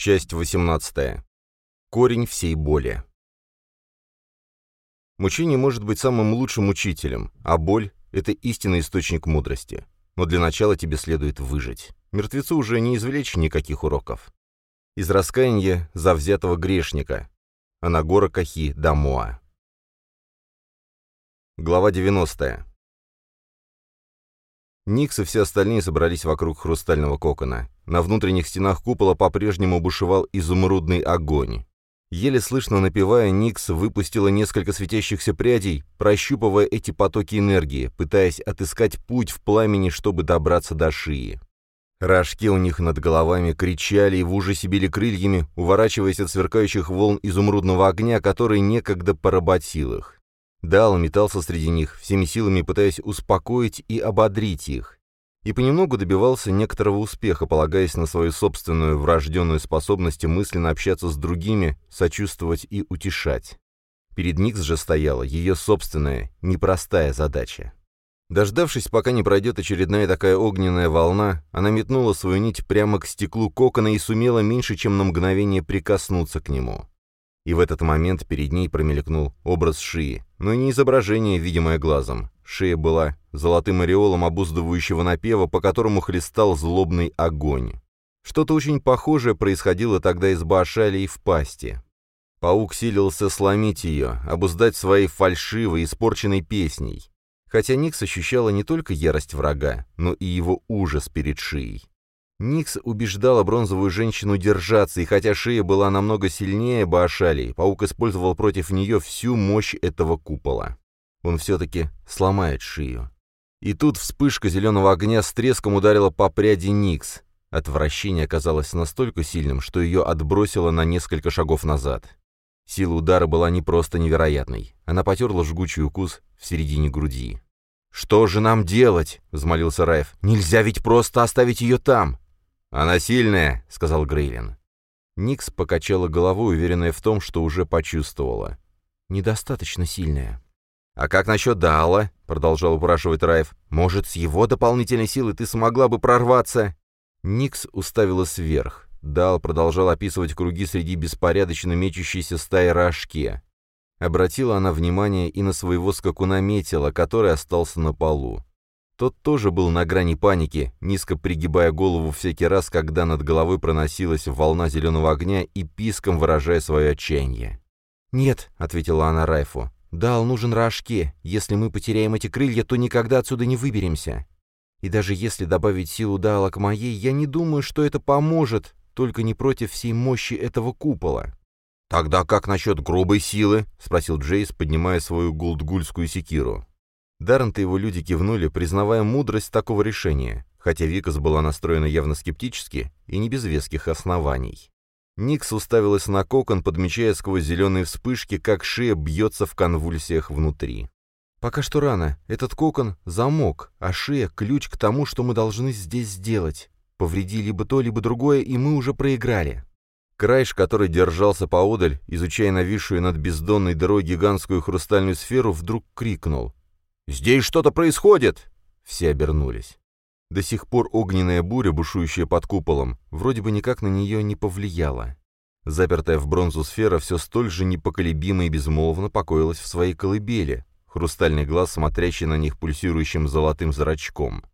Часть 18. Корень всей боли. Мучение может быть самым лучшим учителем, а боль — это истинный источник мудрости. Но для начала тебе следует выжить. Мертвецу уже не извлечь никаких уроков. Из раскаяния завзятого грешника. Анагора Кахи Дамоа. Глава 90. Никс и все остальные собрались вокруг хрустального кокона. На внутренних стенах купола по-прежнему бушевал изумрудный огонь. Еле слышно напевая, Никс выпустила несколько светящихся прядей, прощупывая эти потоки энергии, пытаясь отыскать путь в пламени, чтобы добраться до шии. Рожки у них над головами кричали и в ужасе били крыльями, уворачиваясь от сверкающих волн изумрудного огня, который некогда поработил их. Дал метался среди них, всеми силами пытаясь успокоить и ободрить их. И понемногу добивался некоторого успеха, полагаясь на свою собственную врожденную способность мысленно общаться с другими, сочувствовать и утешать. Перед Никс же стояла ее собственная, непростая задача. Дождавшись, пока не пройдет очередная такая огненная волна, она метнула свою нить прямо к стеклу кокона и сумела меньше, чем на мгновение прикоснуться к нему. И в этот момент перед ней промелькнул образ шии, но не изображение, видимое глазом. Шея была золотым ореолом обуздывающего напева, по которому хлестал злобный огонь. Что-то очень похожее происходило тогда из Баашалии в пасти. Паук силился сломить ее, обуздать своей фальшивой, испорченной песней. Хотя Никс ощущала не только ярость врага, но и его ужас перед шией. Никс убеждала бронзовую женщину держаться, и хотя шея была намного сильнее Баашалии, паук использовал против нее всю мощь этого купола. Он все-таки сломает шею. И тут вспышка зеленого огня с треском ударила по пряди Никс. Отвращение оказалось настолько сильным, что ее отбросило на несколько шагов назад. Сила удара была не просто невероятной. Она потерла жгучий укус в середине груди. «Что же нам делать?» — взмолился Райф. «Нельзя ведь просто оставить ее там!» «Она сильная», — сказал Грейлин. Никс покачала головой, уверенная в том, что уже почувствовала. «Недостаточно сильная». «А как насчет Даала?» — продолжал упрашивать Райф. «Может, с его дополнительной силой ты смогла бы прорваться?» Никс уставилась вверх. Дал продолжал описывать круги среди беспорядочно мечущейся стаи рожке. Обратила она внимание и на своего скакуна Метила, который остался на полу. Тот тоже был на грани паники, низко пригибая голову всякий раз, когда над головой проносилась волна зеленого огня и писком выражая свое отчаяние. «Нет», — ответила она Райфу, — «Дал нужен рожке. Если мы потеряем эти крылья, то никогда отсюда не выберемся. И даже если добавить силу Дала к моей, я не думаю, что это поможет, только не против всей мощи этого купола». «Тогда как насчет грубой силы?» — спросил Джейс, поднимая свою гулдгульскую секиру. Даррент и его люди кивнули, признавая мудрость такого решения, хотя Викас была настроена явно скептически и не без веских оснований. Никс уставилась на кокон, подмечая сквозь зеленые вспышки, как шея бьется в конвульсиях внутри. «Пока что рано. Этот кокон — замок, а шея — ключ к тому, что мы должны здесь сделать. Повреди либо то, либо другое, и мы уже проиграли». Крайш, который держался поодаль, изучая нависшую над бездонной дырой гигантскую хрустальную сферу, вдруг крикнул. «Здесь что-то происходит!» Все обернулись. До сих пор огненная буря, бушующая под куполом, вроде бы никак на нее не повлияла. Запертая в бронзу сфера все столь же непоколебимо и безмолвно покоилась в своей колыбели, хрустальный глаз, смотрящий на них пульсирующим золотым зрачком.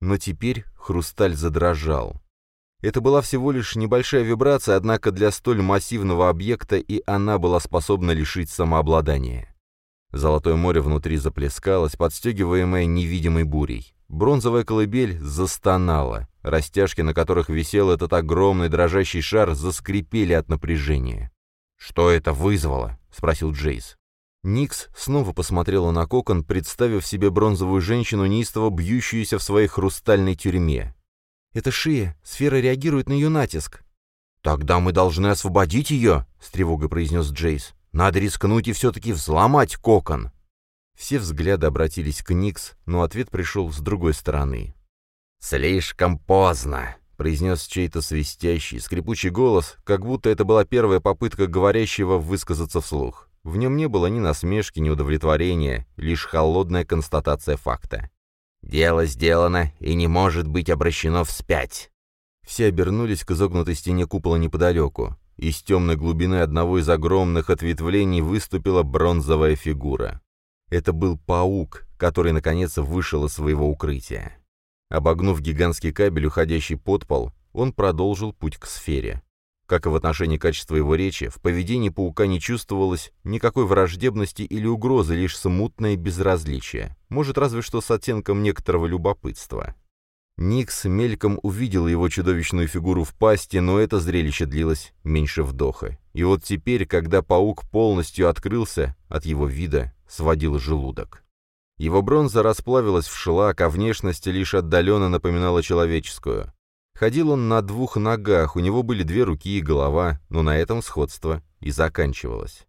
Но теперь хрусталь задрожал. Это была всего лишь небольшая вибрация, однако для столь массивного объекта и она была способна лишить самообладания. Золотое море внутри заплескалось, подстегиваемое невидимой бурей. Бронзовая колыбель застонала. Растяжки, на которых висел этот огромный дрожащий шар, заскрипели от напряжения. «Что это вызвало?» — спросил Джейс. Никс снова посмотрела на кокон, представив себе бронзовую женщину, неистово бьющуюся в своей хрустальной тюрьме. «Это шея. Сфера реагирует на ее натиск». «Тогда мы должны освободить ее», — с тревогой произнес Джейс. Надо рискнуть и все-таки взломать кокон. Все взгляды обратились к Никс, но ответ пришел с другой стороны. «Слишком поздно», — произнес чей-то свистящий, скрипучий голос, как будто это была первая попытка говорящего высказаться вслух. В нем не было ни насмешки, ни удовлетворения, лишь холодная констатация факта. «Дело сделано и не может быть обращено вспять». Все обернулись к изогнутой стене купола неподалеку. Из темной глубины одного из огромных ответвлений выступила бронзовая фигура. Это был паук, который, наконец, вышел из своего укрытия. Обогнув гигантский кабель, уходящий под пол, он продолжил путь к сфере. Как и в отношении качества его речи, в поведении паука не чувствовалось никакой враждебности или угрозы, лишь смутное безразличие, может, разве что с оттенком некоторого любопытства. Никс мельком увидел его чудовищную фигуру в пасти, но это зрелище длилось меньше вдоха. И вот теперь, когда паук полностью открылся, от его вида сводил желудок. Его бронза расплавилась в шлак, а внешность лишь отдаленно напоминала человеческую. Ходил он на двух ногах, у него были две руки и голова, но на этом сходство и заканчивалось.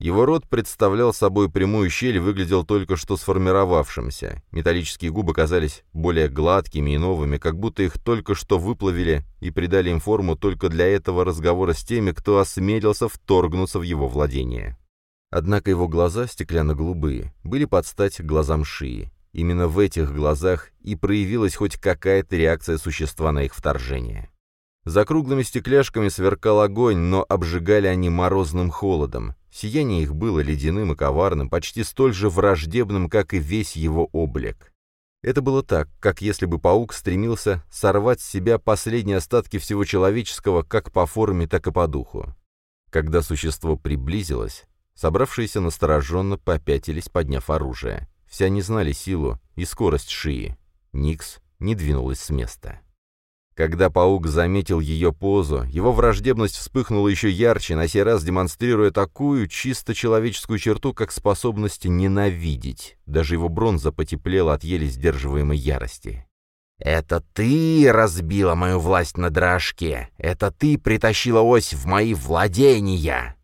Его рот представлял собой прямую щель и выглядел только что сформировавшимся. Металлические губы казались более гладкими и новыми, как будто их только что выплавили и придали им форму только для этого разговора с теми, кто осмелился вторгнуться в его владение. Однако его глаза, стеклянно-голубые, были под стать глазам шии. Именно в этих глазах и проявилась хоть какая-то реакция существа на их вторжение. За круглыми стекляшками сверкал огонь, но обжигали они морозным холодом. Сияние их было ледяным и коварным, почти столь же враждебным, как и весь его облик. Это было так, как если бы паук стремился сорвать с себя последние остатки всего человеческого как по форме, так и по духу. Когда существо приблизилось, собравшиеся настороженно попятились, подняв оружие. Все они знали силу и скорость Шии. Никс не двинулась с места. Когда паук заметил ее позу, его враждебность вспыхнула еще ярче, на сей раз демонстрируя такую чисто человеческую черту, как способность ненавидеть. Даже его бронза потеплела от еле сдерживаемой ярости. «Это ты разбила мою власть на дрожке! Это ты притащила ось в мои владения!»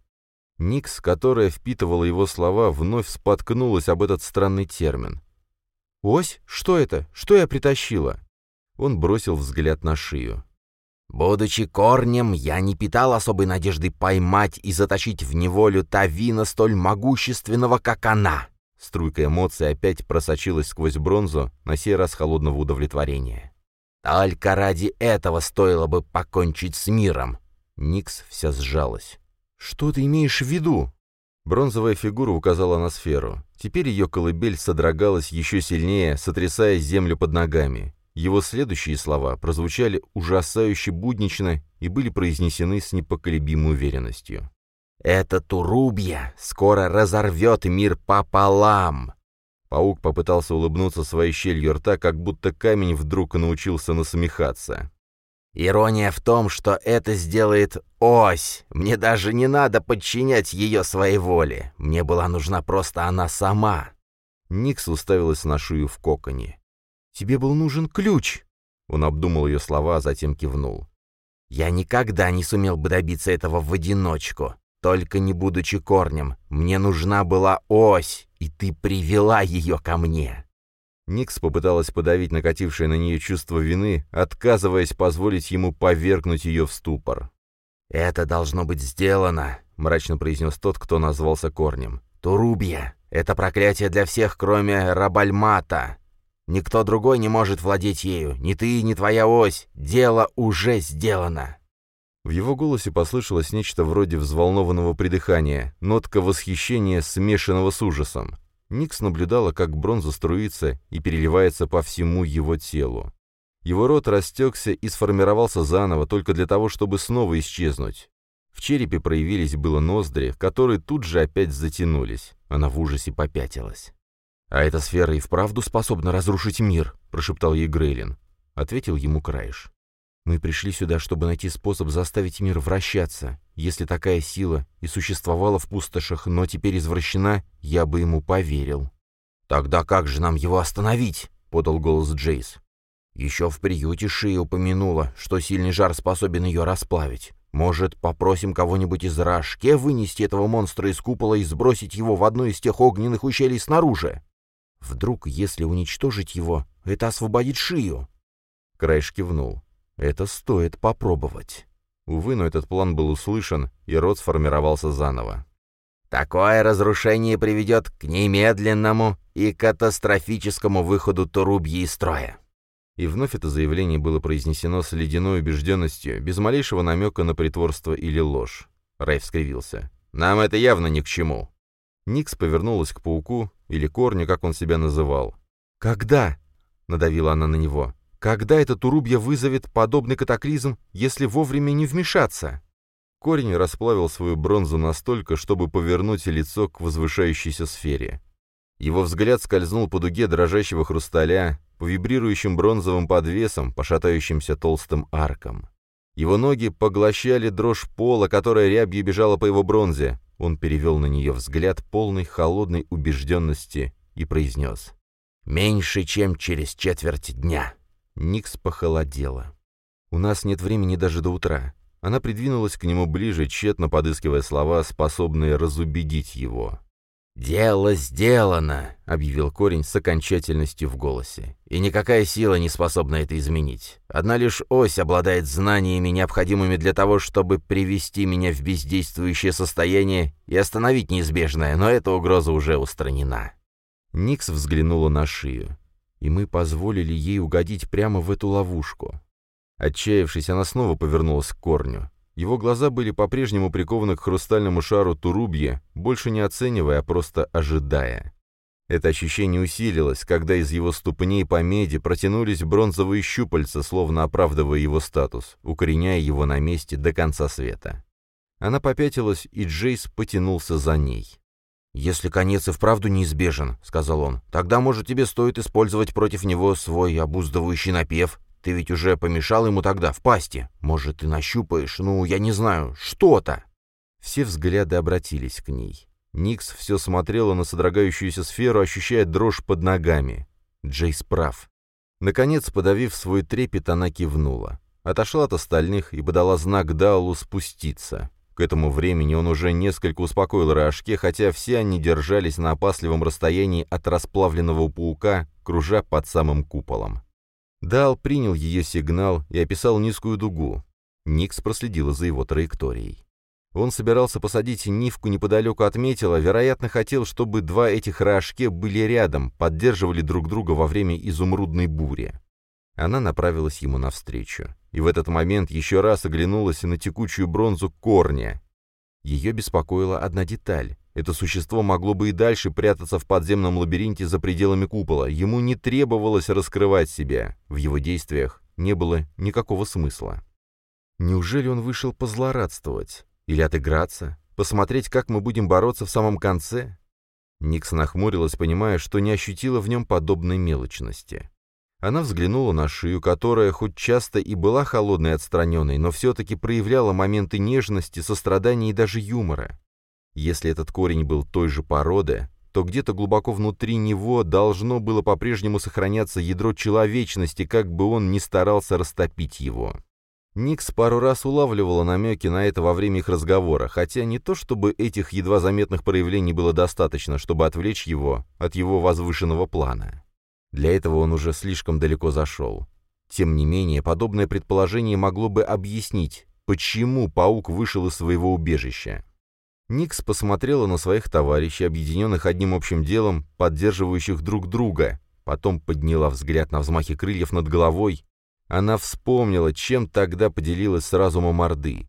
Никс, которая впитывала его слова, вновь споткнулась об этот странный термин. «Ось? Что это? Что я притащила?» Он бросил взгляд на шию. «Будучи корнем, я не питал особой надежды поймать и заточить в неволю Тавина столь могущественного, как она!» Струйка эмоций опять просочилась сквозь бронзу, на сей раз холодного удовлетворения. «Только ради этого стоило бы покончить с миром!» Никс вся сжалась. «Что ты имеешь в виду?» Бронзовая фигура указала на сферу. Теперь ее колыбель содрогалась еще сильнее, сотрясая землю под ногами. Его следующие слова прозвучали ужасающе буднично и были произнесены с непоколебимой уверенностью. «Это Турубья скоро разорвет мир пополам!» Паук попытался улыбнуться своей щелью рта, как будто камень вдруг научился насмехаться. Ирония в том, что это сделает ось. Мне даже не надо подчинять ее своей воле. Мне была нужна просто она сама. Никс уставилась на шию в коконе. «Тебе был нужен ключ!» Он обдумал ее слова, а затем кивнул. «Я никогда не сумел бы добиться этого в одиночку, только не будучи корнем. Мне нужна была ось, и ты привела ее ко мне. Никс попыталась подавить накатившее на нее чувство вины, отказываясь позволить ему повергнуть ее в ступор. «Это должно быть сделано», — мрачно произнес тот, кто назвался корнем. «Турубья! Это проклятие для всех, кроме Рабальмата. Никто другой не может владеть ею, ни ты, ни твоя ось. Дело уже сделано». В его голосе послышалось нечто вроде взволнованного придыхания, нотка восхищения, смешанного с ужасом. Никс наблюдала, как бронза струится и переливается по всему его телу. Его рот растекся и сформировался заново, только для того, чтобы снова исчезнуть. В черепе проявились было ноздри, которые тут же опять затянулись. Она в ужасе попятилась. «А эта сфера и вправду способна разрушить мир», — прошептал ей Грейлин. Ответил ему Краиш. Мы пришли сюда, чтобы найти способ заставить мир вращаться. Если такая сила и существовала в пустошах, но теперь извращена, я бы ему поверил». «Тогда как же нам его остановить?» — подал голос Джейс. «Еще в приюте Шия упомянула, что сильный жар способен ее расплавить. Может, попросим кого-нибудь из Рашке вынести этого монстра из купола и сбросить его в одно из тех огненных ущелий снаружи? Вдруг, если уничтожить его, это освободит Шию?» Крайш кивнул. Это стоит попробовать. Увы, но этот план был услышан, и род сформировался заново. Такое разрушение приведет к немедленному и катастрофическому выходу Турубьи из строя. И вновь это заявление было произнесено с ледяной убежденностью, без малейшего намека на притворство или ложь. Райф скривился. «Нам это явно ни к чему». Никс повернулась к пауку, или корню, как он себя называл. «Когда?» — надавила она на него. «Когда это турубья вызовет подобный катаклизм, если вовремя не вмешаться?» Корень расплавил свою бронзу настолько, чтобы повернуть лицо к возвышающейся сфере. Его взгляд скользнул по дуге дрожащего хрусталя, по вибрирующим бронзовым подвесам, по шатающимся толстым аркам. Его ноги поглощали дрожь пола, которая рябью бежала по его бронзе. Он перевел на нее взгляд полной холодной убежденности и произнес. «Меньше, чем через четверть дня». Никс похолодела. «У нас нет времени даже до утра. Она придвинулась к нему ближе, тщетно подыскивая слова, способные разубедить его. «Дело сделано», — объявил корень с окончательностью в голосе. «И никакая сила не способна это изменить. Одна лишь ось обладает знаниями, необходимыми для того, чтобы привести меня в бездействующее состояние и остановить неизбежное, но эта угроза уже устранена». Никс взглянула на шию. «И мы позволили ей угодить прямо в эту ловушку. Отчаявшись, она снова повернулась к корню. Его глаза были по-прежнему прикованы к хрустальному шару Турубье, больше не оценивая, а просто ожидая. Это ощущение усилилось, когда из его ступней по меди протянулись бронзовые щупальца, словно оправдывая его статус, укореняя его на месте до конца света. Она попятилась, и Джейс потянулся за ней. «Если конец и вправду неизбежен», — сказал он, — «тогда, может, тебе стоит использовать против него свой обуздывающий напев, ты ведь уже помешал ему тогда в пасти. Может, ты нащупаешь, ну, я не знаю, что-то». Все взгляды обратились к ней. Никс все смотрела на содрогающуюся сферу, ощущая дрожь под ногами. Джейс прав. Наконец, подавив свой трепет, она кивнула. Отошла от остальных и подала знак Даулу спуститься. К этому времени он уже несколько успокоил Рашке, хотя все они держались на опасливом расстоянии от расплавленного паука, кружа под самым куполом. Дал принял ее сигнал и описал низкую дугу. Никс проследила за его траекторией. Он собирался посадить Нивку неподалеку от метила, вероятно, хотел, чтобы два этих рожке были рядом, поддерживали друг друга во время изумрудной бури. Она направилась ему навстречу. И в этот момент еще раз оглянулась на текучую бронзу корня. Ее беспокоила одна деталь. Это существо могло бы и дальше прятаться в подземном лабиринте за пределами купола. Ему не требовалось раскрывать себя. В его действиях не было никакого смысла. Неужели он вышел позлорадствовать? Или отыграться? Посмотреть, как мы будем бороться в самом конце? Никс нахмурилась, понимая, что не ощутила в нем подобной мелочности. Она взглянула на шию, которая хоть часто и была холодной и отстраненной, но все-таки проявляла моменты нежности, сострадания и даже юмора. Если этот корень был той же породы, то где-то глубоко внутри него должно было по-прежнему сохраняться ядро человечности, как бы он ни старался растопить его. Никс пару раз улавливала намеки на это во время их разговора, хотя не то чтобы этих едва заметных проявлений было достаточно, чтобы отвлечь его от его возвышенного плана. Для этого он уже слишком далеко зашел. Тем не менее, подобное предположение могло бы объяснить, почему паук вышел из своего убежища. Никс посмотрела на своих товарищей, объединенных одним общим делом, поддерживающих друг друга, потом подняла взгляд на взмахи крыльев над головой. Она вспомнила, чем тогда поделилась с разумом Орды.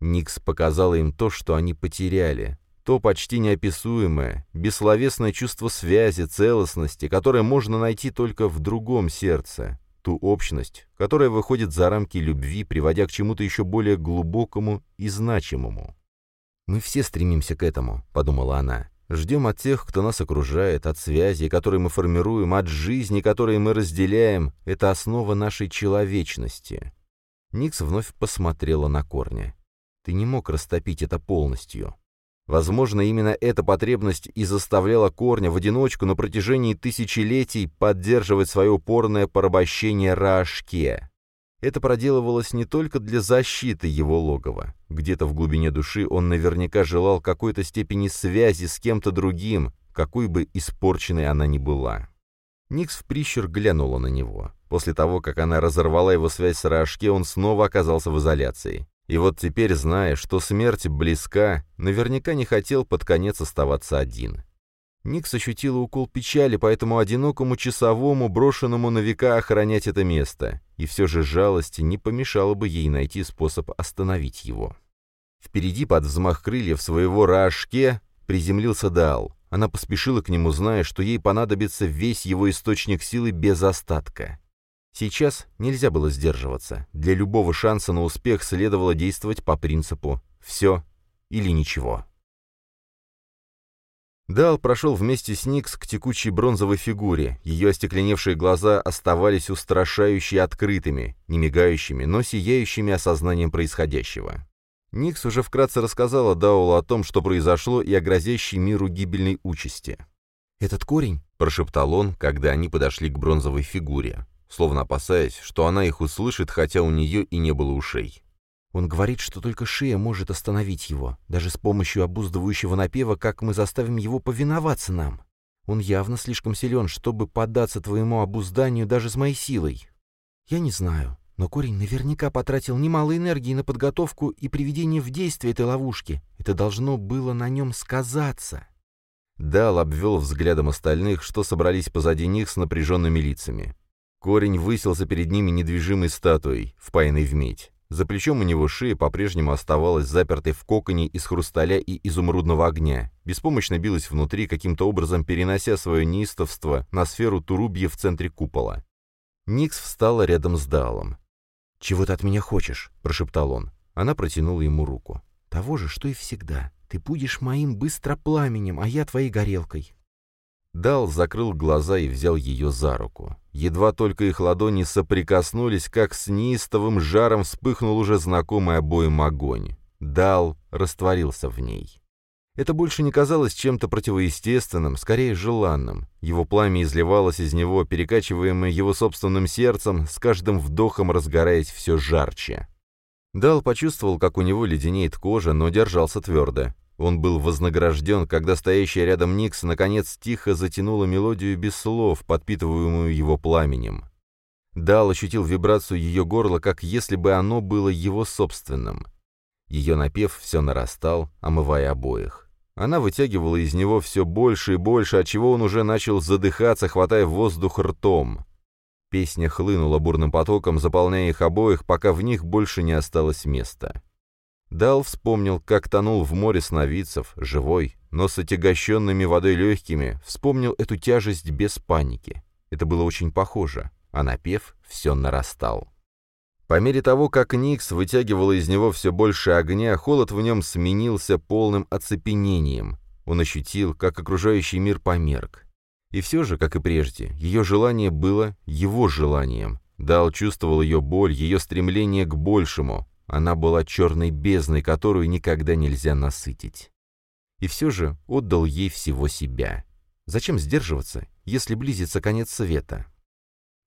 Никс показала им то, что они потеряли, то почти неописуемое, бессловесное чувство связи, целостности, которое можно найти только в другом сердце, ту общность, которая выходит за рамки любви, приводя к чему-то еще более глубокому и значимому. «Мы все стремимся к этому», — подумала она. «Ждем от тех, кто нас окружает, от связи, которые мы формируем, от жизни, которые мы разделяем. Это основа нашей человечности». Никс вновь посмотрела на корня. «Ты не мог растопить это полностью». Возможно, именно эта потребность и заставляла корня в одиночку на протяжении тысячелетий поддерживать свое упорное порабощение Раашке. Это проделывалось не только для защиты его логова. Где-то в глубине души он наверняка желал какой-то степени связи с кем-то другим, какой бы испорченной она ни была. Никс в прищур глянула на него. После того, как она разорвала его связь с Рашке, он снова оказался в изоляции. И вот теперь, зная, что смерть близка, наверняка не хотел под конец оставаться один. Никс ощутила укол печали по этому одинокому часовому, брошенному на века охранять это место, и все же жалости не помешало бы ей найти способ остановить его. Впереди под взмах крыльев своего Раашке приземлился Даал. Она поспешила к нему, зная, что ей понадобится весь его источник силы без остатка. Сейчас нельзя было сдерживаться. Для любого шанса на успех следовало действовать по принципу «все или ничего». Дал прошел вместе с Никс к текучей бронзовой фигуре. Ее остекленевшие глаза оставались устрашающе открытыми, не мигающими, но сияющими осознанием происходящего. Никс уже вкратце рассказала Даулу о том, что произошло, и о грозящей миру гибельной участи. «Этот корень», — прошептал он, когда они подошли к бронзовой фигуре, словно опасаясь, что она их услышит, хотя у нее и не было ушей. Он говорит, что только Шия может остановить его, даже с помощью обуздывающего напева, как мы заставим его повиноваться нам. Он явно слишком силен, чтобы поддаться твоему обузданию даже с моей силой. Я не знаю, но корень наверняка потратил немало энергии на подготовку и приведение в действие этой ловушки. Это должно было на нем сказаться. Дал обвел взглядом остальных, что собрались позади них с напряженными лицами. Корень высился перед ними недвижимой статуей, впаянной в медь. За плечом у него шея по-прежнему оставалась запертой в коконе из хрусталя и изумрудного огня, беспомощно билась внутри, каким-то образом перенося свое неистовство на сферу турубья в центре купола. Никс встала рядом с Далом. «Чего ты от меня хочешь?» — прошептал он. Она протянула ему руку. «Того же, что и всегда. Ты будешь моим быстропламенем, а я твоей горелкой. Дал закрыл глаза и взял ее за руку. Едва только их ладони соприкоснулись, как с неистовым жаром вспыхнул уже знакомый обоим огонь. Дал растворился в ней. Это больше не казалось чем-то противоестественным, скорее желанным. Его пламя изливалось из него, перекачиваемое его собственным сердцем, с каждым вдохом разгораясь все жарче. Дал почувствовал, как у него леденеет кожа, но держался твердо. Он был вознагражден, когда стоящая рядом Никс наконец тихо затянула мелодию без слов, подпитываемую его пламенем. Дал ощутил вибрацию ее горла, как если бы оно было его собственным. Ее напев все нарастал, омывая обоих. Она вытягивала из него все больше и больше, отчего он уже начал задыхаться, хватая воздух ртом. Песня хлынула бурным потоком, заполняя их обоих, пока в них больше не осталось места. Дал вспомнил, как тонул в море сновидцев, живой, но с отягощенными водой легкими, вспомнил эту тяжесть без паники. Это было очень похоже, а напев все нарастал. По мере того, как Никс вытягивала из него все больше огня, холод в нем сменился полным оцепенением. Он ощутил, как окружающий мир померк. И все же, как и прежде, ее желание было его желанием. Дал чувствовал ее боль, ее стремление к большему, она была черной бездной, которую никогда нельзя насытить. И все же отдал ей всего себя. Зачем сдерживаться, если близится конец света?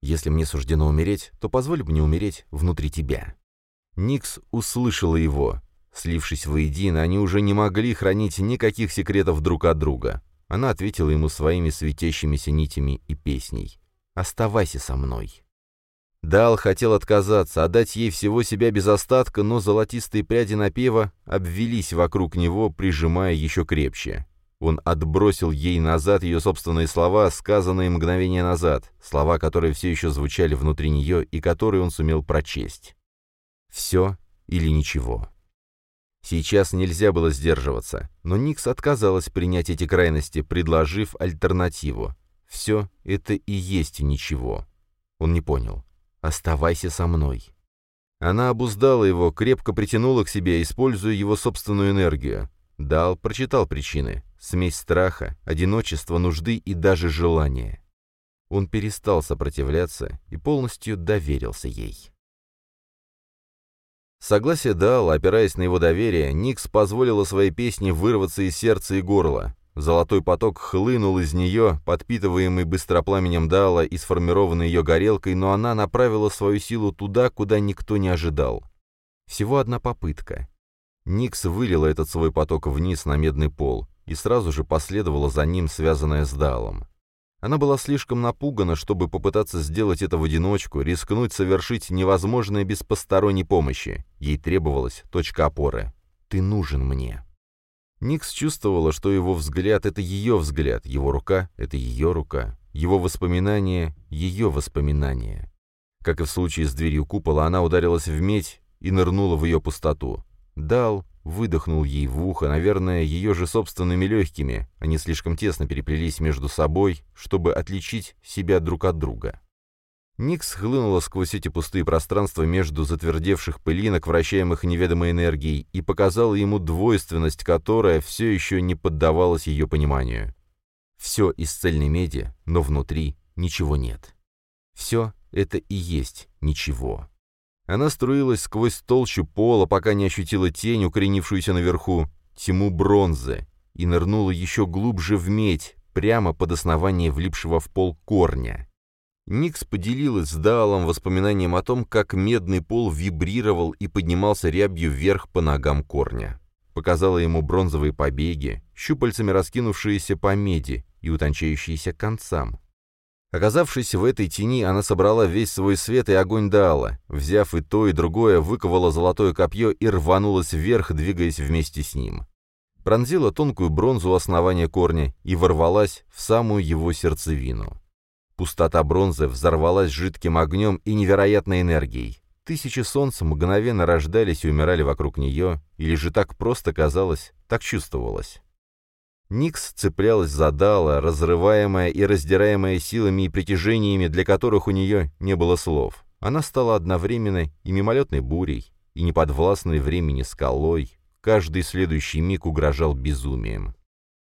Если мне суждено умереть, то позволь мне умереть внутри тебя. Никс услышала его. Слившись воедино, они уже не могли хранить никаких секретов друг от друга. Она ответила ему своими светящимися нитями и песней. «Оставайся со мной». Дал хотел отказаться, отдать ей всего себя без остатка, но золотистые пряди напева обвелись вокруг него, прижимая еще крепче. Он отбросил ей назад ее собственные слова, сказанные мгновение назад, слова, которые все еще звучали внутри нее и которые он сумел прочесть. «Все или ничего». Сейчас нельзя было сдерживаться, но Никс отказалась принять эти крайности, предложив альтернативу. «Все это и есть ничего». Он не понял. «Оставайся со мной». Она обуздала его, крепко притянула к себе, используя его собственную энергию. Дал прочитал причины. Смесь страха, одиночества, нужды и даже желания. Он перестал сопротивляться и полностью доверился ей. Согласие дал, опираясь на его доверие, Никс позволила своей песне вырваться из сердца и горла. Золотой поток хлынул из нее, подпитываемый быстропламенем Дала и сформированной ее горелкой, но она направила свою силу туда, куда никто не ожидал. Всего одна попытка. Никс вылила этот свой поток вниз на медный пол, и сразу же последовала за ним, связанная с Далом. Она была слишком напугана, чтобы попытаться сделать это в одиночку, рискнуть совершить невозможное без посторонней помощи. Ей требовалась точка опоры. «Ты нужен мне». Никс чувствовала, что его взгляд — это ее взгляд, его рука — это ее рука, его воспоминания — ее воспоминания. Как и в случае с дверью купола, она ударилась в медь и нырнула в ее пустоту. Дал выдохнул ей в ухо, наверное, ее же собственными легкими. Они слишком тесно переплелись между собой, чтобы отличить себя друг от друга. Никс хлынула сквозь эти пустые пространства между затвердевших пылинок, вращаемых неведомой энергией, и показала ему двойственность, которая все еще не поддавалась ее пониманию. Все из цельной меди, но внутри ничего нет. Все это и есть ничего. Она струилась сквозь толщу пола, пока не ощутила тень, укоренившуюся наверху, тьму бронзы, и нырнула еще глубже в медь, прямо под основание влипшего в пол корня. Никс поделилась с Даалом воспоминанием о том, как медный пол вибрировал и поднимался рябью вверх по ногам корня. Показала ему бронзовые побеги, щупальцами раскинувшиеся по меди и утончающиеся к концам. Оказавшись в этой тени, она собрала весь свой свет и огонь Даала. Взяв и то, и другое, выковала золотое копье и рванулась вверх, двигаясь вместе с ним. Пронзила тонкую бронзу основания корня и ворвалась в самую его сердцевину. Пустота бронзы взорвалась жидким огнем и невероятной энергией. Тысячи солнц мгновенно рождались и умирали вокруг нее, или же так просто казалось, так чувствовалось. Никс цеплялась за Дала, разрываемая и раздираемая силами и притяжениями, для которых у нее не было слов. Она стала одновременно и мимолетной бурей, и неподвластной времени скалой. Каждый следующий миг угрожал безумием.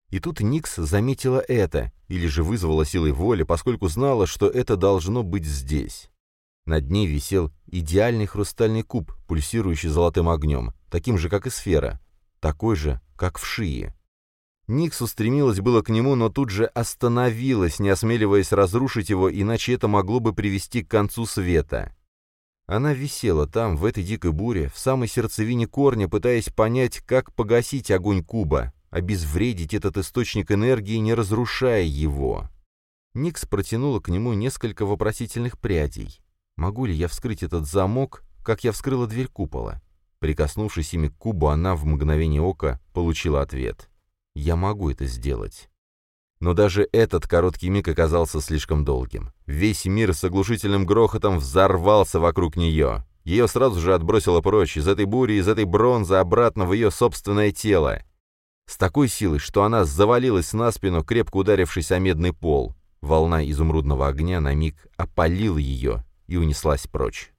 И тут Никс заметила это, или же вызвала силой воли, поскольку знала, что это должно быть здесь. Над ней висел идеальный хрустальный куб, пульсирующий золотым огнем, таким же, как и сфера, такой же, как в шее. Никс устремилась было к нему, но тут же остановилась, не осмеливаясь разрушить его, иначе это могло бы привести к концу света. Она висела там, в этой дикой буре, в самой сердцевине корня, пытаясь понять, как погасить огонь куба, обезвредить этот источник энергии, не разрушая его. Никс протянула к нему несколько вопросительных прядей. «Могу ли я вскрыть этот замок, как я вскрыла дверь купола?» Прикоснувшись ими к кубу, она в мгновение ока получила ответ. Я могу это сделать. Но даже этот короткий миг оказался слишком долгим. Весь мир с оглушительным грохотом взорвался вокруг нее. Ее сразу же отбросило прочь из этой бури, из этой бронзы обратно в ее собственное тело. С такой силой, что она завалилась на спину, крепко ударившись о медный пол. Волна изумрудного огня на миг опалила ее и унеслась прочь.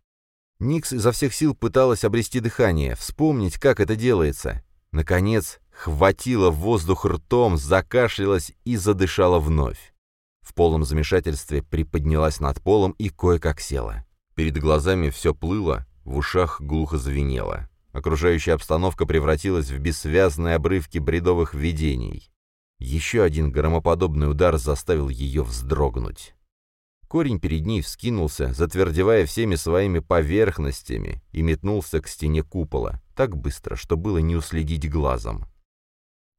Никс изо всех сил пыталась обрести дыхание, вспомнить, как это делается. Наконец, хватила воздух ртом, закашлялась и задышала вновь. В полном замешательстве приподнялась над полом и кое-как села. Перед глазами все плыло, в ушах глухо звенело. Окружающая обстановка превратилась в бессвязные обрывки бредовых видений. Еще один громоподобный удар заставил ее вздрогнуть. Корень перед ней вскинулся, затвердевая всеми своими поверхностями, и метнулся к стене купола, так быстро, что было не уследить глазом.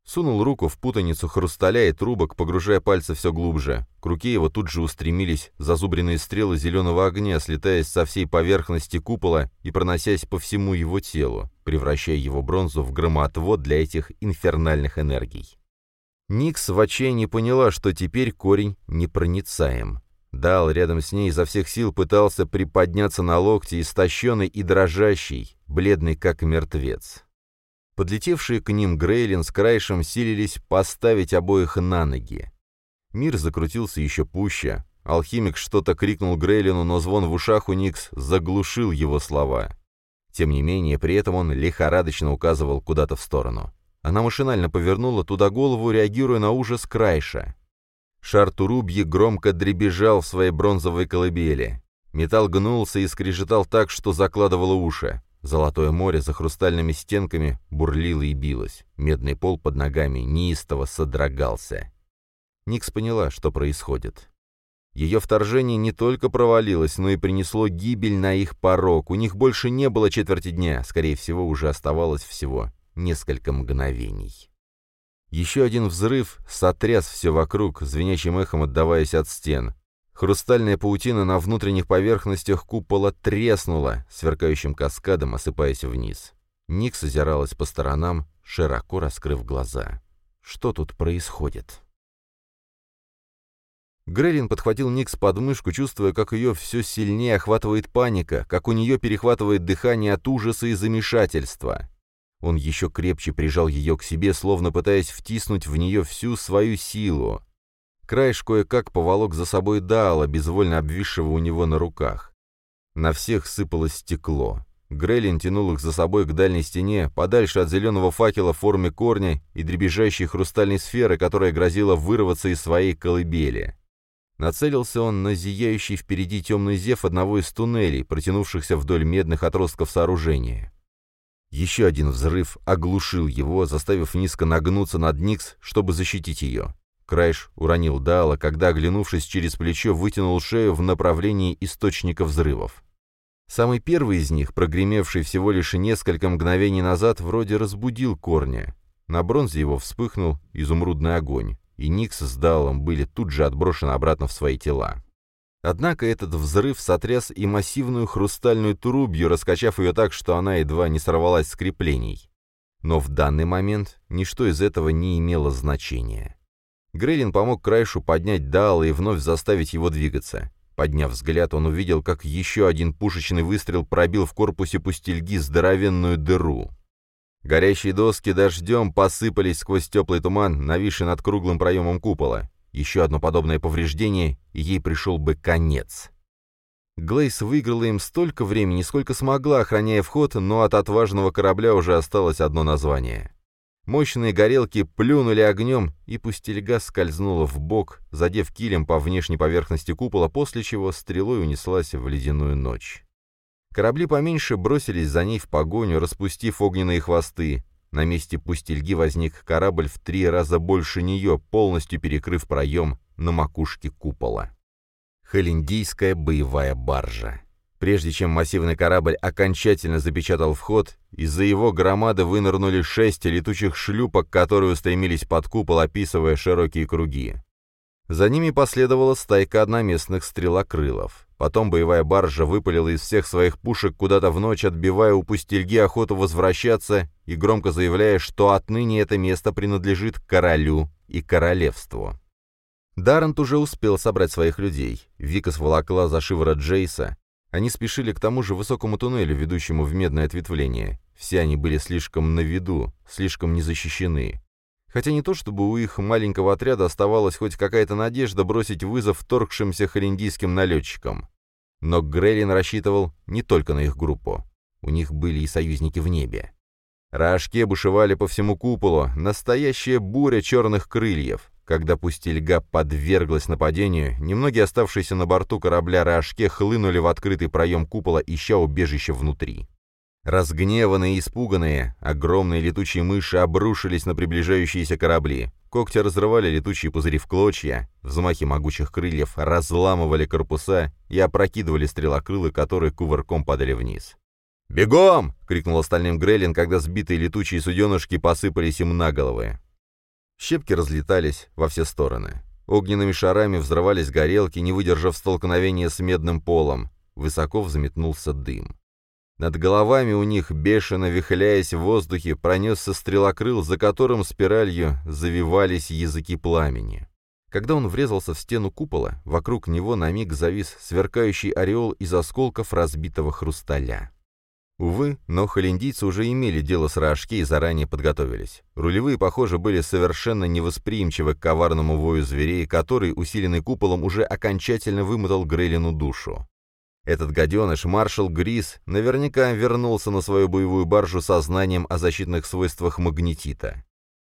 Сунул руку в путаницу хрусталя и трубок, погружая пальцы все глубже. К руке его тут же устремились зазубренные стрелы зеленого огня, слетаясь со всей поверхности купола и проносясь по всему его телу, превращая его бронзу в громоотвод для этих инфернальных энергий. Никс в отчаянии поняла, что теперь корень непроницаем. Дал рядом с ней изо всех сил пытался приподняться на локте, истощенный и дрожащий, бледный как мертвец. Подлетевшие к ним Грейлин с Крайшем силились поставить обоих на ноги. Мир закрутился еще пуще. Алхимик что-то крикнул Грейлину, но звон в ушах у Никс заглушил его слова. Тем не менее, при этом он лихорадочно указывал куда-то в сторону. Она машинально повернула туда голову, реагируя на ужас Крайша. Шар Турубьи громко дребезжал в своей бронзовой колыбели. Металл гнулся и скрежетал так, что закладывало уши. Золотое море за хрустальными стенками бурлило и билось. Медный пол под ногами неистово содрогался. Никс поняла, что происходит. Ее вторжение не только провалилось, но и принесло гибель на их порог. У них больше не было четверти дня, скорее всего, уже оставалось всего несколько мгновений. Еще один взрыв сотряс все вокруг, звенящим эхом отдаваясь от стен. Хрустальная паутина на внутренних поверхностях купола треснула, сверкающим каскадом осыпаясь вниз. Ник озиралась по сторонам, широко раскрыв глаза. Что тут происходит? Грелин подхватил Никс под мышку, чувствуя, как ее все сильнее охватывает паника, как у нее перехватывает дыхание от ужаса и замешательства. Он еще крепче прижал ее к себе, словно пытаясь втиснуть в нее всю свою силу. Крайш кое-как поволок за собой Даала, безвольно обвисшего у него на руках. На всех сыпалось стекло. Грелин тянул их за собой к дальней стене, подальше от зеленого факела в форме корня и дребезжащей хрустальной сферы, которая грозила вырваться из своей колыбели. Нацелился он на зияющий впереди темный зев одного из туннелей, протянувшихся вдоль медных отростков сооружения. Еще один взрыв оглушил его, заставив низко нагнуться над Никс, чтобы защитить ее. Крайш уронил Дала, когда, оглянувшись через плечо, вытянул шею в направлении источника взрывов. Самый первый из них, прогремевший всего лишь несколько мгновений назад, вроде разбудил корня. На бронзе его вспыхнул изумрудный огонь и Никс с Даллом были тут же отброшены обратно в свои тела. Однако этот взрыв сотряс и массивную хрустальную трубью, раскачав ее так, что она едва не сорвалась с креплений. Но в данный момент ничто из этого не имело значения. Грейлин помог Крайшу поднять Далла и вновь заставить его двигаться. Подняв взгляд, он увидел, как еще один пушечный выстрел пробил в корпусе пустельги здоровенную дыру. Горящие доски дождем посыпались сквозь теплый туман, нависший над круглым проемом купола. Еще одно подобное повреждение, и ей пришел бы конец. Глейс выиграла им столько времени, сколько смогла, охраняя вход, но от отважного корабля уже осталось одно название. Мощные горелки плюнули огнем, и пустельга скользнула в бок, задев килем по внешней поверхности купола, после чего стрелой унеслась в ледяную ночь. Корабли поменьше бросились за ней в погоню, распустив огненные хвосты. На месте пустельги возник корабль в три раза больше нее, полностью перекрыв проем на макушке купола. Холиндийская боевая баржа. Прежде чем массивный корабль окончательно запечатал вход, из-за его громады вынырнули шесть летучих шлюпок, которые устремились под купол, описывая широкие круги. За ними последовала стайка одноместных стрелокрылов. Потом боевая баржа выпалила из всех своих пушек куда-то в ночь, отбивая у пустельги охоту возвращаться и громко заявляя, что отныне это место принадлежит королю и королевству. Даррент уже успел собрать своих людей. Вика сволокла за шиворот Джейса. Они спешили к тому же высокому туннелю, ведущему в медное ответвление. Все они были слишком на виду, слишком незащищены. Хотя не то чтобы у их маленького отряда оставалась хоть какая-то надежда бросить вызов вторгшимся холиндийским налетчикам. Но Грелин рассчитывал не только на их группу. У них были и союзники в небе. Рожки бушевали по всему куполу, настоящая буря черных крыльев. Когда пустельга подверглась нападению, немногие оставшиеся на борту корабля Рожке хлынули в открытый проем купола, ища убежище внутри. Разгневанные и испуганные, огромные летучие мыши обрушились на приближающиеся корабли. Когти разрывали летучие пузыри в клочья, взмахи могучих крыльев разламывали корпуса и опрокидывали стрелокрылы, которые кувырком падали вниз. «Бегом!» — крикнул остальным Грейлин, когда сбитые летучие суденышки посыпались им на головы. Щепки разлетались во все стороны. Огненными шарами взрывались горелки, не выдержав столкновения с медным полом. Высоко взметнулся дым. Над головами у них, бешено вихляясь в воздухе, пронесся стрелокрыл, за которым спиралью завивались языки пламени. Когда он врезался в стену купола, вокруг него на миг завис сверкающий ореол из осколков разбитого хрусталя. Увы, но холиндийцы уже имели дело с Рожки и заранее подготовились. Рулевые, похоже, были совершенно невосприимчивы к коварному вою зверей, который, усиленный куполом, уже окончательно вымотал Грейлину душу. Этот гаденыш, маршал Грис, наверняка вернулся на свою боевую баржу со знанием о защитных свойствах магнетита.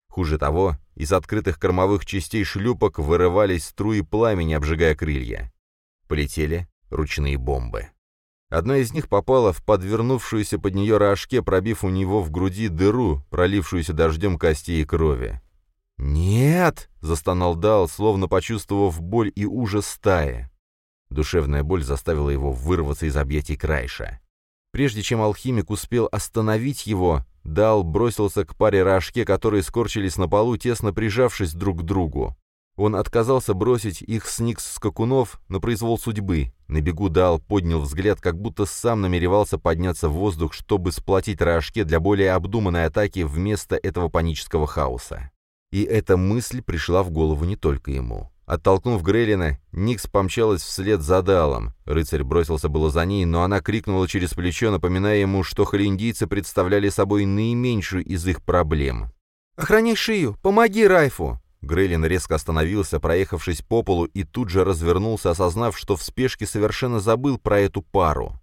Хуже того, из открытых кормовых частей шлюпок вырывались струи пламени, обжигая крылья. Полетели ручные бомбы. Одна из них попала в подвернувшуюся под нее рожке, пробив у него в груди дыру, пролившуюся дождем костей и крови. «Нет!» — застонал Дал, словно почувствовав боль и ужас стаи. Душевная боль заставила его вырваться из объятий Крайша. Прежде чем алхимик успел остановить его, Дал бросился к паре рожке, которые скорчились на полу, тесно прижавшись друг к другу. Он отказался бросить их с Никс скакунов на произвол судьбы. На бегу Дал поднял взгляд, как будто сам намеревался подняться в воздух, чтобы сплотить рожке для более обдуманной атаки вместо этого панического хаоса. И эта мысль пришла в голову не только ему. Оттолкнув Грейлина, Никс помчалась вслед за Далом. Рыцарь бросился было за ней, но она крикнула через плечо, напоминая ему, что холиндийцы представляли собой наименьшую из их проблем. «Охраняй шию! Помоги Райфу!» Грейлин резко остановился, проехавшись по полу, и тут же развернулся, осознав, что в спешке совершенно забыл про эту пару.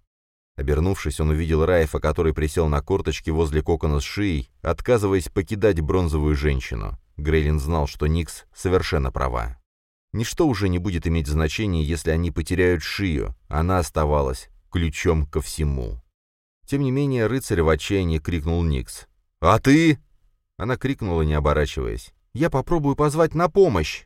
Обернувшись, он увидел Райфа, который присел на корточки возле кокона с шией, отказываясь покидать бронзовую женщину. Грейлин знал, что Никс совершенно права. Ничто уже не будет иметь значения, если они потеряют шию. Она оставалась ключом ко всему. Тем не менее, рыцарь в отчаянии крикнул Никс. «А ты?» Она крикнула, не оборачиваясь. Я попробую позвать на помощь!»